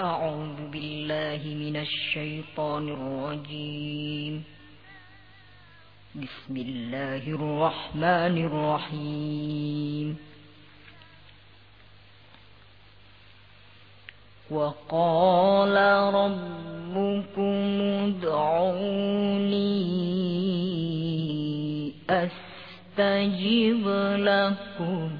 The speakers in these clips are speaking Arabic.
أعوذ بالله من الشيطان الرجيم. بسم الله الرحمن الرحيم. وقال ربكم ادعوني أستجب لكم.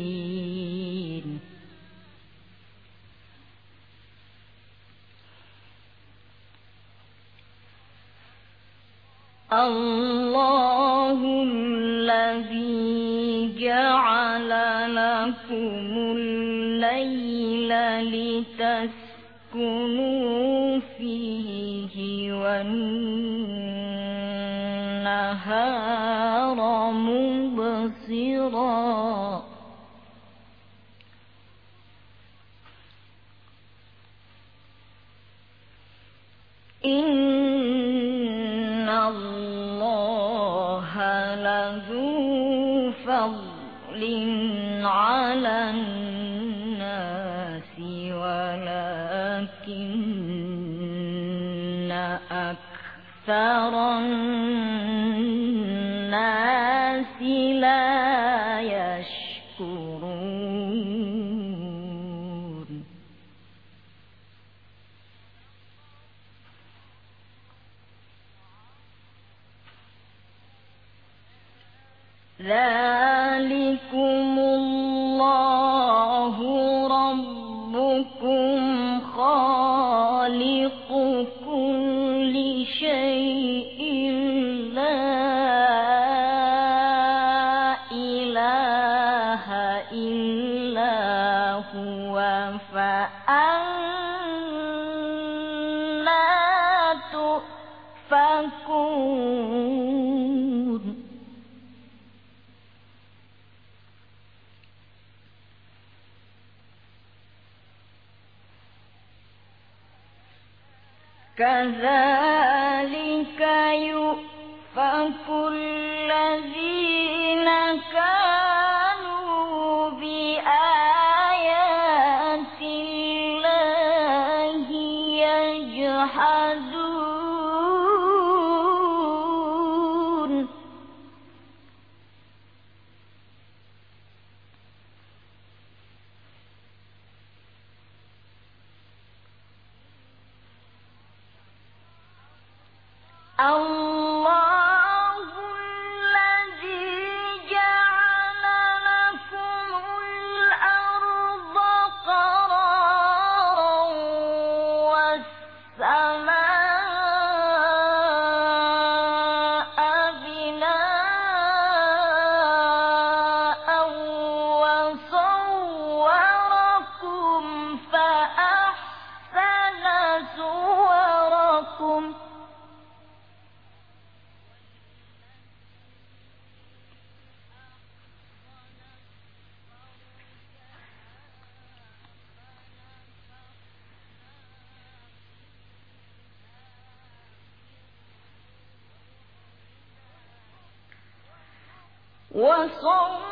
الله الذي جعل لكم الليل لتسكنوا فضل على الناس ولكن أكثر الناس لا يشكرون. كذلك يؤفك الله وصوركم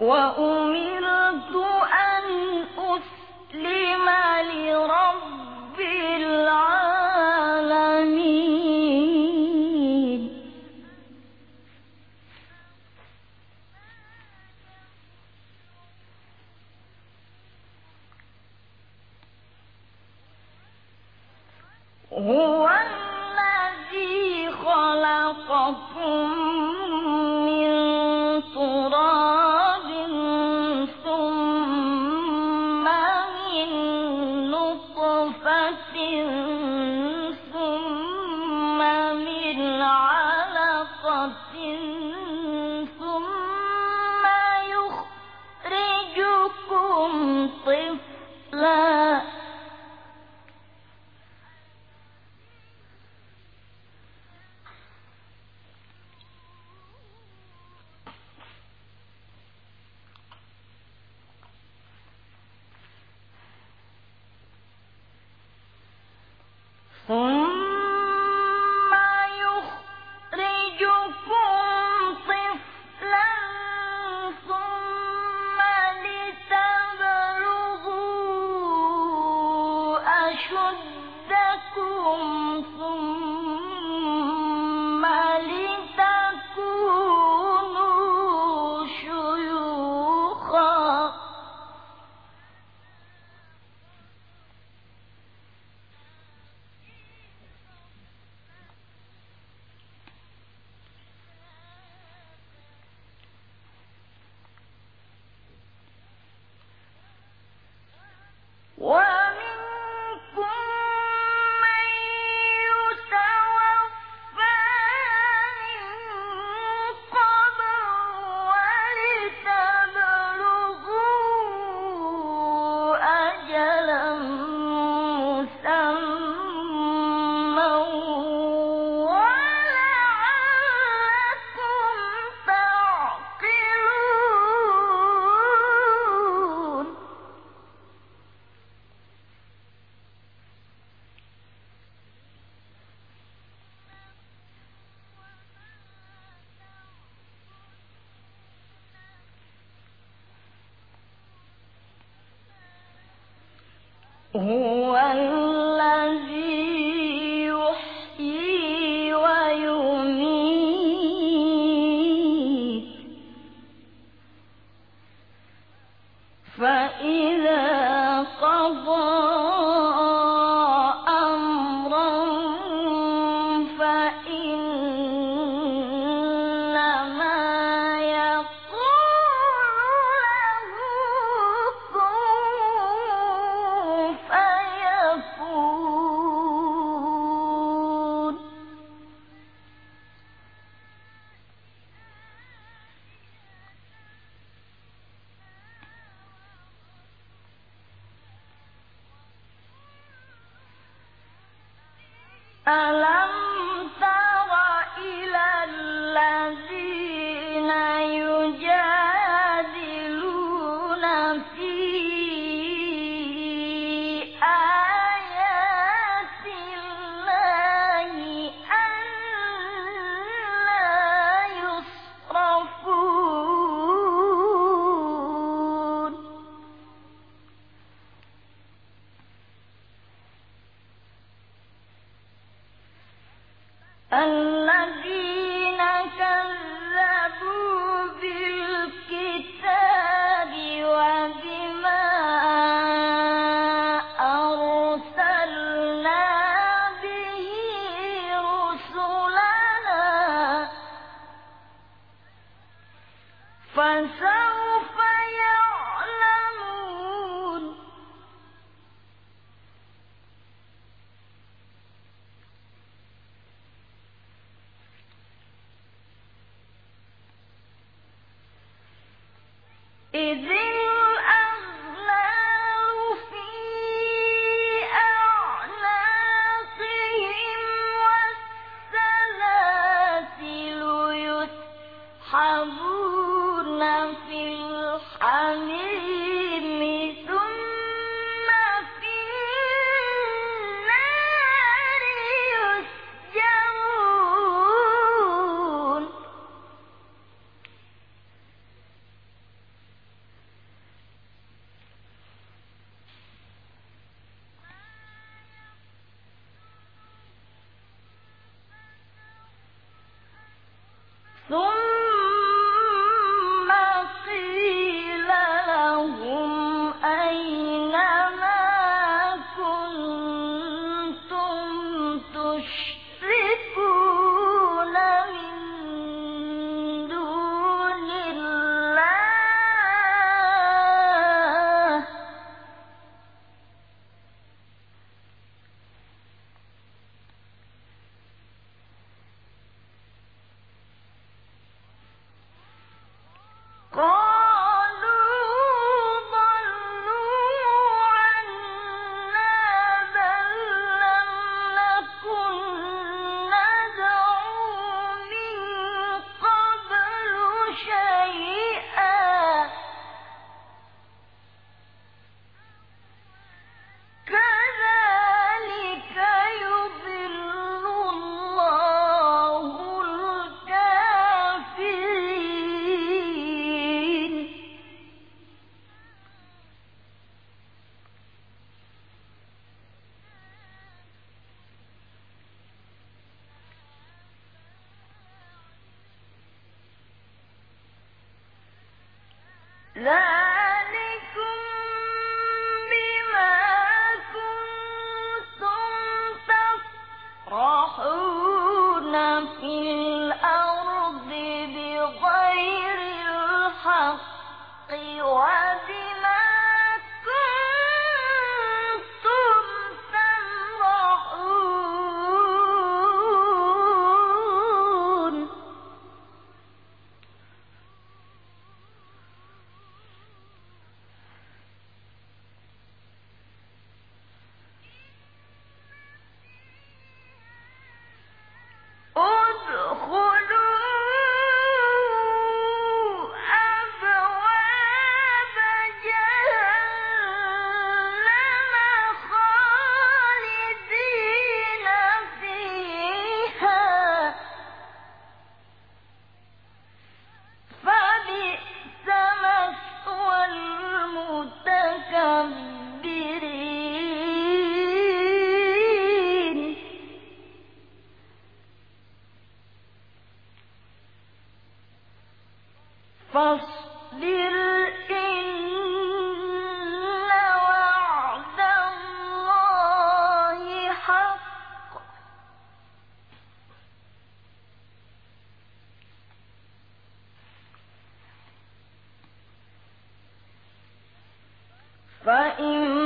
وأمرت أن أسلم لرب العالمين. هو الذي خلقكم هو شَاءَ لا لرسول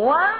أن